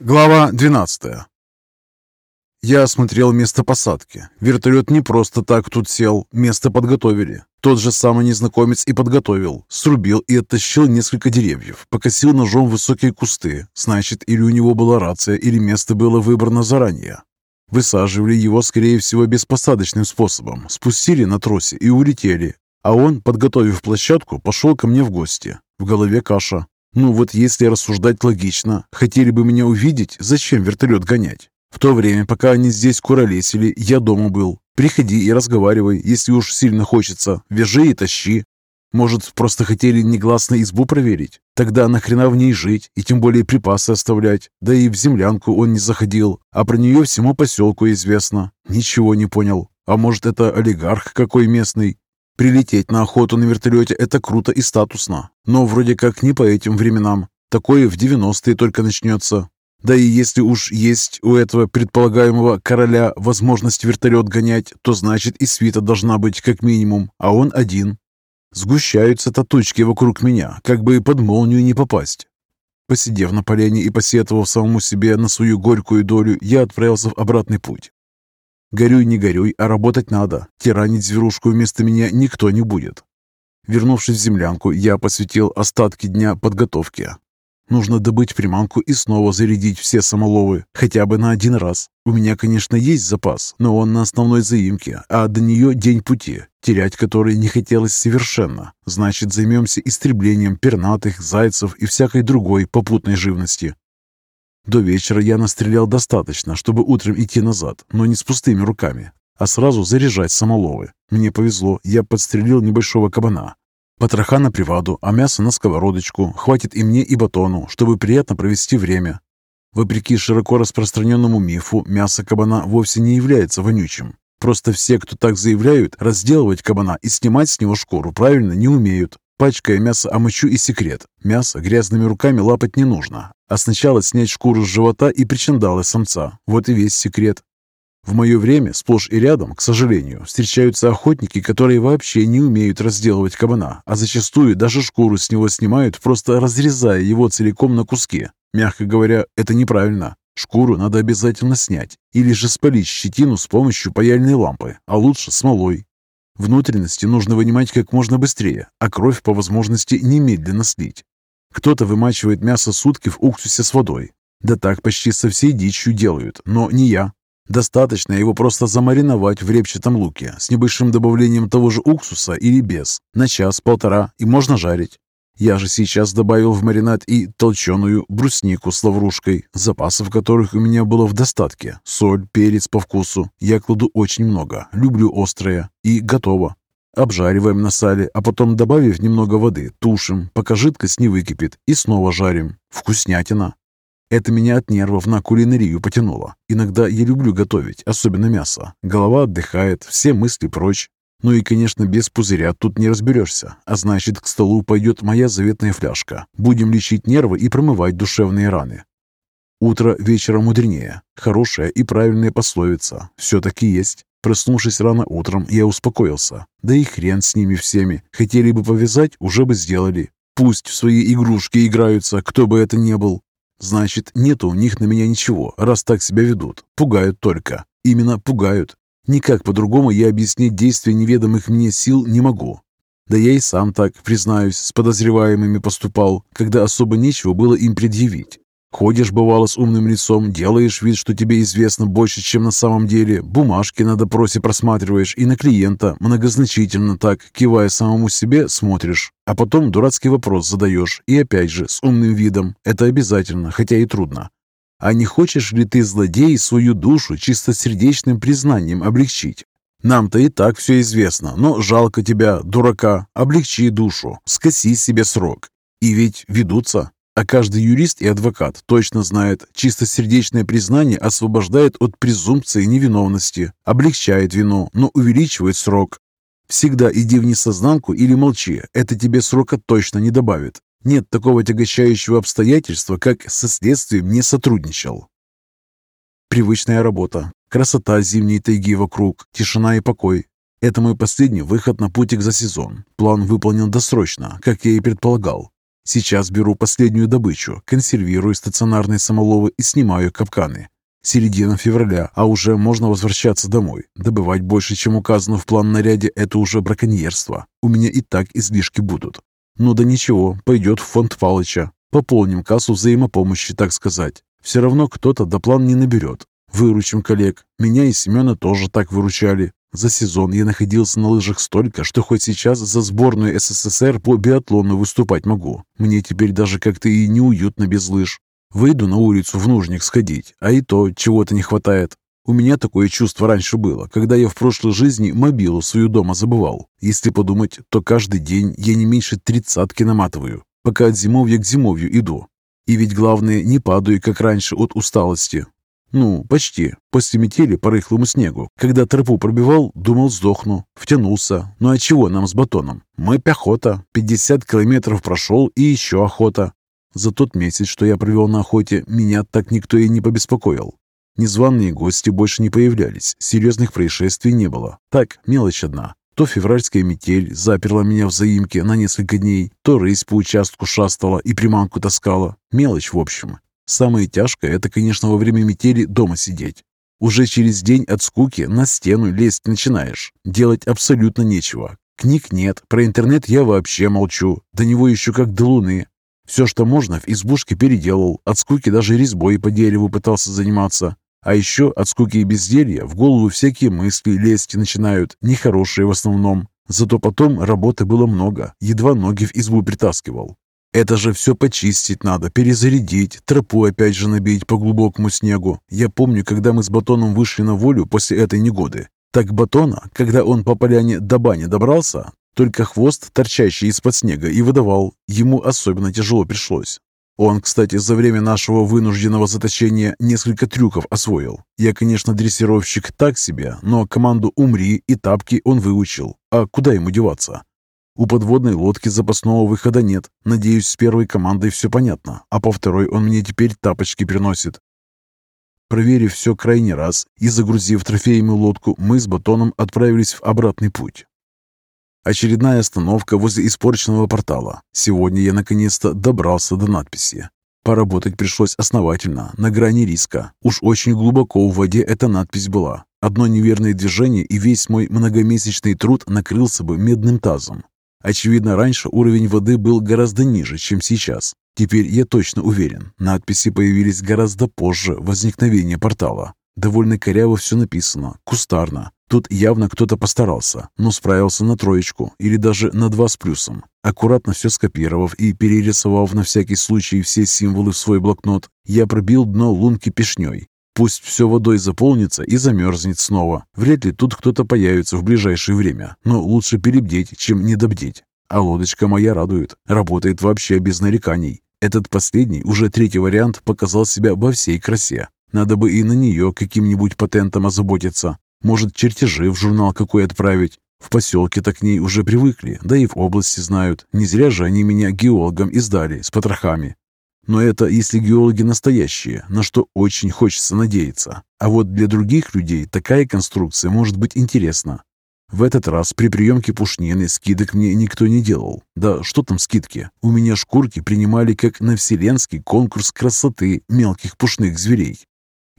Глава 12 Я осмотрел место посадки. Вертолет не просто так тут сел, место подготовили. Тот же самый незнакомец и подготовил. Срубил и оттащил несколько деревьев, покосил ножом высокие кусты. Значит, или у него была рация, или место было выбрано заранее. Высаживали его, скорее всего, беспосадочным способом. Спустили на тросе и улетели. А он, подготовив площадку, пошел ко мне в гости. В голове каша. Ну вот если рассуждать логично, хотели бы меня увидеть, зачем вертолет гонять? В то время, пока они здесь куролесили, я дома был. Приходи и разговаривай, если уж сильно хочется. Вяжи и тащи. Может, просто хотели негласно избу проверить? Тогда нахрена в ней жить и тем более припасы оставлять? Да и в землянку он не заходил, а про нее всему поселку известно. Ничего не понял. А может, это олигарх какой местный? Прилететь на охоту на вертолете – это круто и статусно, но вроде как не по этим временам. Такое в 90-е только начнется. Да и если уж есть у этого предполагаемого короля возможность вертолет гонять, то значит и свита должна быть как минимум, а он один. Сгущаются татучки вокруг меня, как бы под молнию не попасть. Посидев на поляне и посетовав самому себе на свою горькую долю, я отправился в обратный путь. Горюй, не горюй, а работать надо. Тиранить зверушку вместо меня никто не будет. Вернувшись в землянку, я посвятил остатки дня подготовке. Нужно добыть приманку и снова зарядить все самоловы, хотя бы на один раз. У меня, конечно, есть запас, но он на основной заимке, а до нее день пути, терять который не хотелось совершенно. Значит, займемся истреблением пернатых, зайцев и всякой другой попутной живности. До вечера я настрелял достаточно, чтобы утром идти назад, но не с пустыми руками, а сразу заряжать самоловы. Мне повезло, я подстрелил небольшого кабана. Потроха на приваду, а мясо на сковородочку. Хватит и мне, и батону, чтобы приятно провести время. Вопреки широко распространенному мифу, мясо кабана вовсе не является вонючим. Просто все, кто так заявляют, разделывать кабана и снимать с него шкуру правильно не умеют. Пачкая мясо омочу и секрет. Мясо грязными руками лапать не нужно, а сначала снять шкуру с живота и причиндалы самца. Вот и весь секрет. В мое время сплошь и рядом, к сожалению, встречаются охотники, которые вообще не умеют разделывать кабана, а зачастую даже шкуру с него снимают, просто разрезая его целиком на куски. Мягко говоря, это неправильно. Шкуру надо обязательно снять или же спалить щетину с помощью паяльной лампы, а лучше смолой. Внутренности нужно вынимать как можно быстрее, а кровь по возможности немедленно слить. Кто-то вымачивает мясо сутки в уксусе с водой. Да так почти со всей дичью делают, но не я. Достаточно его просто замариновать в репчатом луке с небольшим добавлением того же уксуса или без, на час-полтора, и можно жарить. Я же сейчас добавил в маринад и толченую бруснику с лаврушкой, запасов которых у меня было в достатке. Соль, перец по вкусу. Я кладу очень много, люблю острое. И готово. Обжариваем на сале, а потом, добавив немного воды, тушим, пока жидкость не выкипит, и снова жарим. Вкуснятина. Это меня от нервов на кулинарию потянуло. Иногда я люблю готовить, особенно мясо. Голова отдыхает, все мысли прочь. Ну и, конечно, без пузыря тут не разберешься. А значит, к столу пойдет моя заветная фляжка. Будем лечить нервы и промывать душевные раны. Утро вечера мудренее. Хорошая и правильная пословица. Все-таки есть. Проснувшись рано утром, я успокоился. Да и хрен с ними всеми. Хотели бы повязать, уже бы сделали. Пусть в свои игрушки играются, кто бы это ни был. Значит, нету у них на меня ничего, раз так себя ведут. Пугают только. Именно пугают. Никак по-другому я объяснить действия неведомых мне сил не могу. Да я и сам так, признаюсь, с подозреваемыми поступал, когда особо нечего было им предъявить. Ходишь, бывало, с умным лицом, делаешь вид, что тебе известно больше, чем на самом деле, бумажки на допросе просматриваешь и на клиента многозначительно так, кивая самому себе, смотришь. А потом дурацкий вопрос задаешь, и опять же, с умным видом. Это обязательно, хотя и трудно. А не хочешь ли ты, злодей, свою душу чистосердечным признанием облегчить? Нам-то и так все известно, но жалко тебя, дурака. Облегчи душу, скоси себе срок. И ведь ведутся. А каждый юрист и адвокат точно знает, чистосердечное признание освобождает от презумпции невиновности, облегчает вину, но увеличивает срок. Всегда иди в несознанку или молчи, это тебе срока точно не добавит. Нет такого тягощающего обстоятельства, как со следствием не сотрудничал. Привычная работа, красота зимней тайги вокруг, тишина и покой. Это мой последний выход на путик за сезон. План выполнен досрочно, как я и предполагал. Сейчас беру последнюю добычу, консервирую стационарные самоловы и снимаю капканы. Середина февраля, а уже можно возвращаться домой. Добывать больше, чем указано в план наряде, это уже браконьерство. У меня и так излишки будут. Ну да ничего, пойдет в фонд Палыча. Пополним кассу взаимопомощи, так сказать. Все равно кто-то до план не наберет. Выручим коллег. Меня и Семена тоже так выручали. За сезон я находился на лыжах столько, что хоть сейчас за сборную СССР по биатлону выступать могу. Мне теперь даже как-то и неуютно без лыж. Выйду на улицу в нужник сходить, а и то чего-то не хватает. У меня такое чувство раньше было, когда я в прошлой жизни мобилу свою дома забывал. Если подумать, то каждый день я не меньше тридцатки наматываю, пока от зимовья к зимовью иду. И ведь главное, не падаю, как раньше, от усталости. Ну, почти. После метели по рыхлому снегу. Когда тропу пробивал, думал, сдохну. Втянулся. Ну а чего нам с батоном? Мы пехота. 50 километров прошел и еще охота. За тот месяц, что я провел на охоте, меня так никто и не побеспокоил. Незваные гости больше не появлялись, серьезных происшествий не было. Так, мелочь одна. То февральская метель заперла меня в заимке на несколько дней, то рысь по участку шастала и приманку таскала. Мелочь, в общем. Самое тяжкое – это, конечно, во время метели дома сидеть. Уже через день от скуки на стену лезть начинаешь. Делать абсолютно нечего. Книг нет, про интернет я вообще молчу. До него еще как до луны. Все, что можно, в избушке переделал. От скуки даже резьбой по дереву пытался заниматься. А еще от скуки и безделья в голову всякие мысли лезть начинают, нехорошие в основном. Зато потом работы было много, едва ноги в избу притаскивал. Это же все почистить надо, перезарядить, тропу опять же набить по глубокому снегу. Я помню, когда мы с Батоном вышли на волю после этой негоды. Так Батона, когда он по поляне до бани добрался, только хвост, торчащий из-под снега, и выдавал. Ему особенно тяжело пришлось. Он, кстати, за время нашего вынужденного заточения несколько трюков освоил. Я, конечно, дрессировщик так себе, но команду «Умри» и «Тапки» он выучил. А куда ему деваться? У подводной лодки запасного выхода нет. Надеюсь, с первой командой все понятно, а по второй он мне теперь тапочки приносит. Проверив все крайний раз и загрузив трофеями лодку, мы с Батоном отправились в обратный путь. Очередная остановка возле испорченного портала. Сегодня я наконец-то добрался до надписи. Поработать пришлось основательно, на грани риска. Уж очень глубоко в воде эта надпись была. Одно неверное движение, и весь мой многомесячный труд накрылся бы медным тазом. Очевидно, раньше уровень воды был гораздо ниже, чем сейчас. Теперь я точно уверен, надписи появились гораздо позже возникновения портала. Довольно коряво все написано, кустарно. Тут явно кто-то постарался, но справился на троечку или даже на два с плюсом. Аккуратно все скопировав и перерисовав на всякий случай все символы в свой блокнот, я пробил дно лунки пешней. Пусть все водой заполнится и замерзнет снова. Вряд ли тут кто-то появится в ближайшее время, но лучше перебдеть, чем недобдеть. А лодочка моя радует, работает вообще без нареканий. Этот последний, уже третий вариант, показал себя во всей красе. Надо бы и на нее каким-нибудь патентом озаботиться. Может, чертежи в журнал какой отправить. В поселке-то к ней уже привыкли, да и в области знают. Не зря же они меня геологом издали с потрохами. Но это если геологи настоящие, на что очень хочется надеяться. А вот для других людей такая конструкция может быть интересна. В этот раз при приемке пушнины скидок мне никто не делал. Да что там скидки? У меня шкурки принимали как на вселенский конкурс красоты мелких пушных зверей.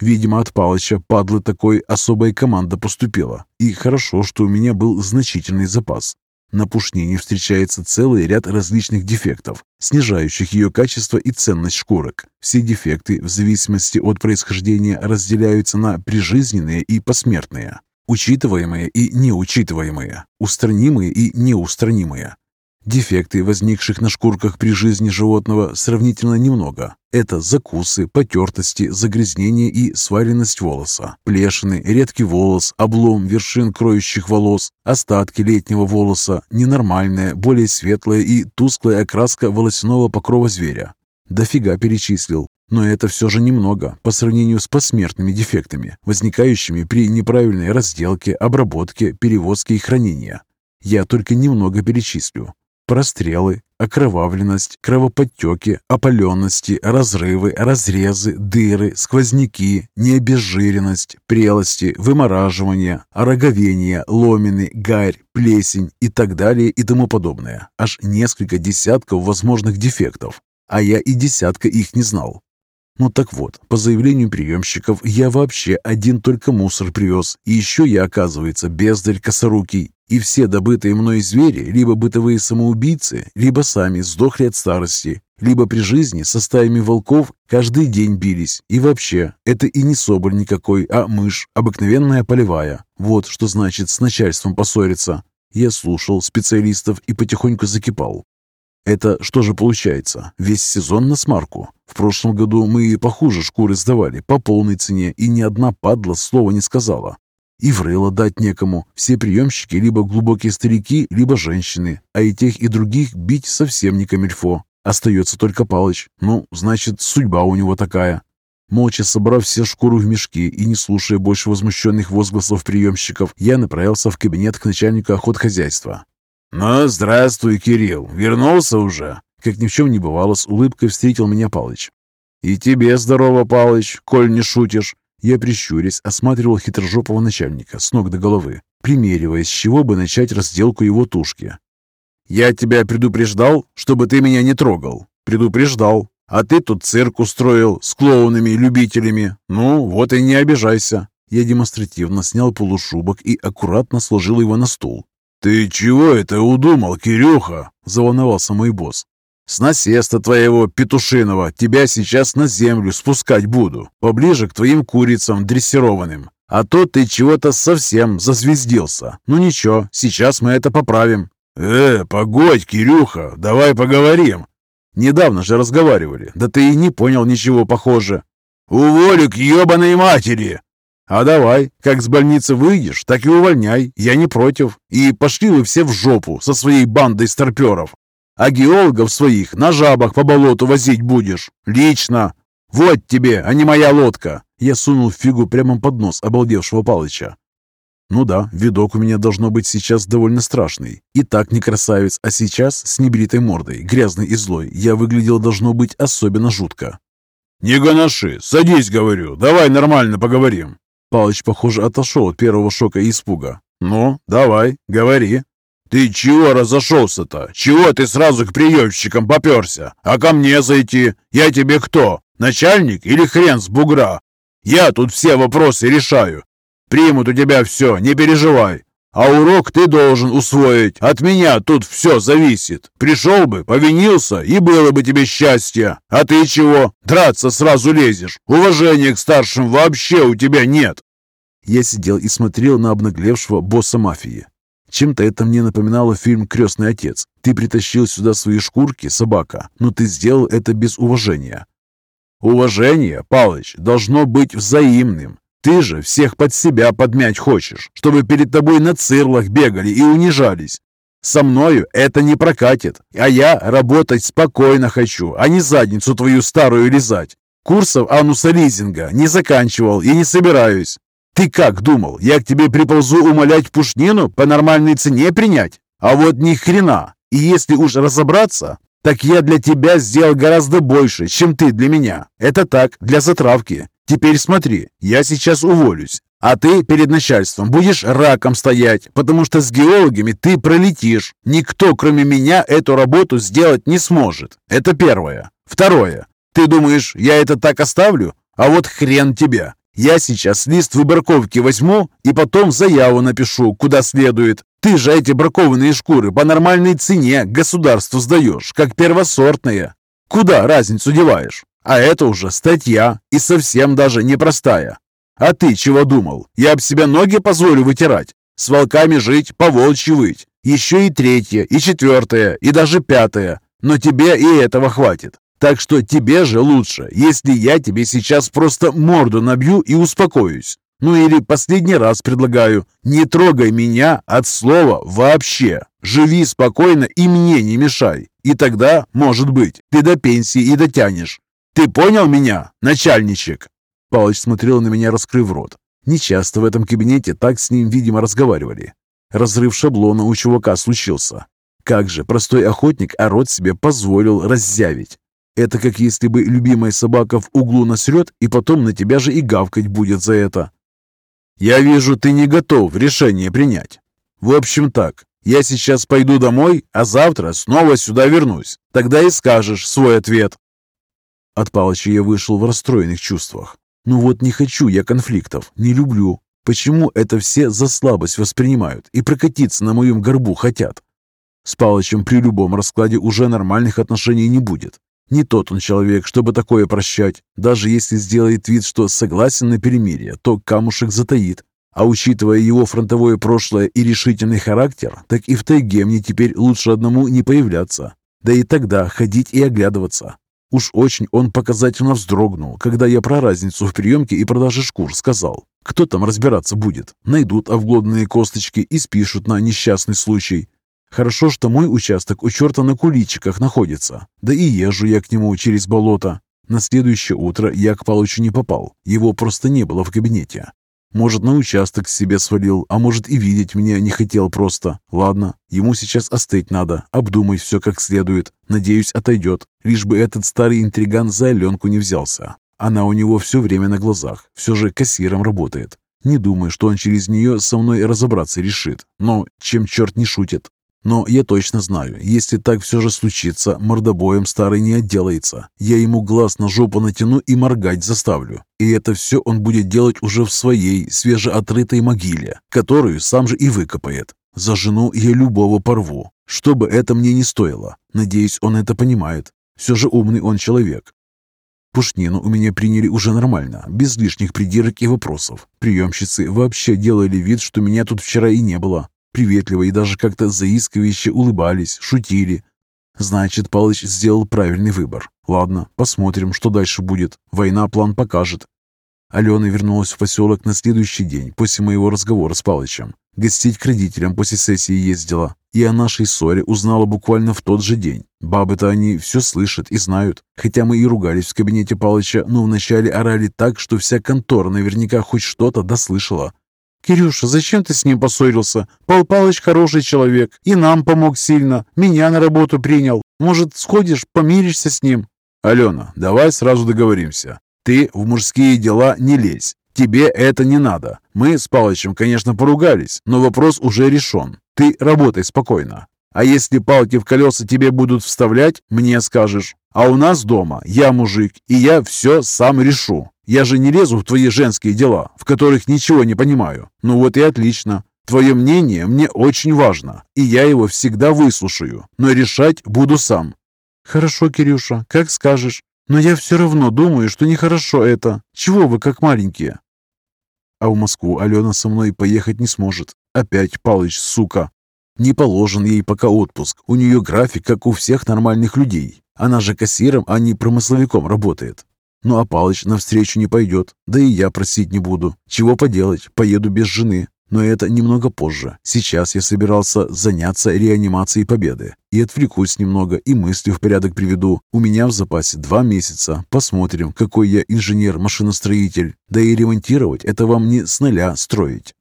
Видимо, от Палыча падлы такой особая команда поступила. И хорошо, что у меня был значительный запас. На пушнине встречается целый ряд различных дефектов, снижающих ее качество и ценность шкурок. Все дефекты, в зависимости от происхождения, разделяются на прижизненные и посмертные, учитываемые и неучитываемые, устранимые и неустранимые. Дефекты, возникших на шкурках при жизни животного, сравнительно немного. Это закусы, потертости, загрязнение и сваренность волоса, плешины, редкий волос, облом вершин кроющих волос, остатки летнего волоса, ненормальная, более светлая и тусклая окраска волосяного покрова зверя. Дофига перечислил. Но это все же немного по сравнению с посмертными дефектами, возникающими при неправильной разделке, обработке, перевозке и хранении. Я только немного перечислю. Прострелы, окровавленность, кровоподтеки, опаленности, разрывы, разрезы, дыры, сквозняки, необезжиренность, прелости, вымораживание, ороговение, ломины, гарь, плесень и так далее и тому подобное. Аж несколько десятков возможных дефектов. А я и десятка их не знал. Ну так вот, по заявлению приемщиков, я вообще один только мусор привез. И еще я, оказывается, бездарь косорукий. И все добытые мной звери, либо бытовые самоубийцы, либо сами сдохли от старости, либо при жизни со стаями волков каждый день бились. И вообще, это и не соболь никакой, а мышь, обыкновенная полевая. Вот что значит с начальством поссориться. Я слушал специалистов и потихоньку закипал. Это что же получается? Весь сезон на смарку. В прошлом году мы и похуже шкуры сдавали, по полной цене, и ни одна падла слова не сказала. И врыло дать некому. Все приемщики либо глубокие старики, либо женщины, а и тех, и других бить совсем не камильфо. Остается только Палыч. Ну, значит, судьба у него такая. Молча собрав все шкуру в мешки и не слушая больше возмущенных возгласов приемщиков, я направился в кабинет к начальнику охотхозяйства. «Ну, здравствуй, Кирилл. Вернулся уже?» Как ни в чем не бывало, с улыбкой встретил меня Палыч. «И тебе здорово, Палыч, коль не шутишь». Я, прищурясь, осматривал хитрожопого начальника с ног до головы, примериваясь, с чего бы начать разделку его тушки. «Я тебя предупреждал, чтобы ты меня не трогал?» «Предупреждал. А ты тут цирк устроил с клоунами-любителями. Ну, вот и не обижайся». Я демонстративно снял полушубок и аккуратно сложил его на стул, «Ты чего это удумал, Кирюха?» – заволновался мой босс. «С насеста твоего петушиного тебя сейчас на землю спускать буду, поближе к твоим курицам дрессированным. А то ты чего-то совсем зазвездился. Ну ничего, сейчас мы это поправим». «Э, погодь, Кирюха, давай поговорим». «Недавно же разговаривали, да ты и не понял ничего похоже». «Уволю к ебаной матери!» «А давай, как с больницы выйдешь, так и увольняй, я не против. И пошли вы все в жопу со своей бандой старперов. А геологов своих на жабах по болоту возить будешь. Лично. Вот тебе, а не моя лодка!» Я сунул фигу прямо под нос обалдевшего Палыча. Ну да, видок у меня должно быть сейчас довольно страшный. И так не красавец, а сейчас с небритой мордой, грязный и злой, я выглядел должно быть особенно жутко. «Не гоноши, садись, говорю, давай нормально поговорим». Палыч, похоже, отошел от первого шока и испуга. «Ну, давай, говори». «Ты чего разошелся-то? Чего ты сразу к приемщикам поперся? А ко мне зайти? Я тебе кто? Начальник или хрен с бугра? Я тут все вопросы решаю. Примут у тебя все, не переживай. А урок ты должен усвоить. От меня тут все зависит. Пришел бы, повинился, и было бы тебе счастье. А ты чего? Драться сразу лезешь. Уважения к старшим вообще у тебя нет. Я сидел и смотрел на обнаглевшего босса мафии. Чем-то это мне напоминало фильм «Крестный отец». Ты притащил сюда свои шкурки, собака, но ты сделал это без уважения. Уважение, Палыч, должно быть взаимным. Ты же всех под себя подмять хочешь, чтобы перед тобой на цирлах бегали и унижались. Со мною это не прокатит, а я работать спокойно хочу, а не задницу твою старую лизать. Курсов ануса лизинга не заканчивал и не собираюсь. Ты как думал, я к тебе приползу умолять пушнину по нормальной цене принять? А вот ни хрена. И если уж разобраться, так я для тебя сделал гораздо больше, чем ты для меня. Это так, для затравки. Теперь смотри, я сейчас уволюсь, а ты перед начальством будешь раком стоять, потому что с геологами ты пролетишь. Никто, кроме меня, эту работу сделать не сможет. Это первое. Второе. Ты думаешь, я это так оставлю? А вот хрен тебя. Я сейчас лист выборковки возьму и потом заяву напишу, куда следует. Ты же эти бракованные шкуры по нормальной цене государству сдаешь, как первосортные. Куда разницу деваешь? А это уже статья, и совсем даже непростая. А ты чего думал? Я об себя ноги позволю вытирать? С волками жить, по волчьи выть. Еще и третье, и четвертое, и даже пятое. Но тебе и этого хватит. Так что тебе же лучше, если я тебе сейчас просто морду набью и успокоюсь. Ну или последний раз предлагаю, не трогай меня от слова вообще. Живи спокойно и мне не мешай. И тогда, может быть, ты до пенсии и дотянешь. «Ты понял меня, начальничек?» Палыч смотрел на меня, раскрыв рот. Нечасто в этом кабинете так с ним, видимо, разговаривали. Разрыв шаблона у чувака случился. Как же простой охотник, а рот себе позволил раззявить. Это как если бы любимая собака в углу насрет, и потом на тебя же и гавкать будет за это. Я вижу, ты не готов решение принять. В общем так, я сейчас пойду домой, а завтра снова сюда вернусь. Тогда и скажешь свой ответ. От Палыча я вышел в расстроенных чувствах. Ну вот не хочу я конфликтов, не люблю. Почему это все за слабость воспринимают и прокатиться на моем горбу хотят? С Палычем при любом раскладе уже нормальных отношений не будет. Не тот он человек, чтобы такое прощать. Даже если сделает вид, что согласен на перемирие, то камушек затаит. А учитывая его фронтовое прошлое и решительный характер, так и в тайге мне теперь лучше одному не появляться. Да и тогда ходить и оглядываться. Уж очень он показательно вздрогнул, когда я про разницу в приемке и продаже шкур сказал. Кто там разбираться будет? Найдут овглодные косточки и спишут на несчастный случай. Хорошо, что мой участок у черта на куличиках находится. Да и езжу я к нему через болото. На следующее утро я к Палычу не попал. Его просто не было в кабинете. Может, на участок себе свалил, а может и видеть меня не хотел просто. Ладно, ему сейчас остыть надо, обдумай все как следует. Надеюсь, отойдет, лишь бы этот старый интриган за Аленку не взялся. Она у него все время на глазах, все же кассиром работает. Не думаю, что он через нее со мной разобраться решит, но чем черт не шутит. Но я точно знаю, если так все же случится, мордобоем старый не отделается. Я ему глаз на жопу натяну и моргать заставлю. И это все он будет делать уже в своей свежеотрытой могиле, которую сам же и выкопает. За жену я любого порву, что бы это мне не стоило. Надеюсь, он это понимает. Все же умный он человек. Пушнину у меня приняли уже нормально, без лишних придирок и вопросов. Приемщицы вообще делали вид, что меня тут вчера и не было приветливо и даже как-то заискивающе улыбались, шутили. Значит, Палыч сделал правильный выбор. Ладно, посмотрим, что дальше будет. Война план покажет. Алена вернулась в поселок на следующий день после моего разговора с Палычем. Гостить к родителям после сессии ездила. И о нашей ссоре узнала буквально в тот же день. Бабы-то они все слышат и знают. Хотя мы и ругались в кабинете Палыча, но вначале орали так, что вся контора наверняка хоть что-то дослышала. «Кирюша, зачем ты с ним поссорился? Пал Палыч хороший человек, и нам помог сильно, меня на работу принял. Может, сходишь, помиришься с ним?» «Алена, давай сразу договоримся. Ты в мужские дела не лезь. Тебе это не надо. Мы с Палычем, конечно, поругались, но вопрос уже решен. Ты работай спокойно. А если палки в колеса тебе будут вставлять, мне скажешь. А у нас дома я мужик, и я все сам решу. Я же не лезу в твои женские дела, в которых ничего не понимаю. Ну вот и отлично. Твое мнение мне очень важно, и я его всегда выслушаю, но решать буду сам». «Хорошо, Кирюша, как скажешь. Но я все равно думаю, что нехорошо это. Чего вы как маленькие?» А в Москву Алена со мной поехать не сможет. Опять Палыч, сука. Не положен ей пока отпуск. У нее график, как у всех нормальных людей. Она же кассиром, а не промысловиком работает. Ну а Палыч навстречу не пойдет, да и я просить не буду. Чего поделать, поеду без жены. Но это немного позже. Сейчас я собирался заняться реанимацией победы. И отвлекусь немного, и мысли в порядок приведу. У меня в запасе два месяца. Посмотрим, какой я инженер-машиностроитель. Да и ремонтировать это вам не с нуля строить.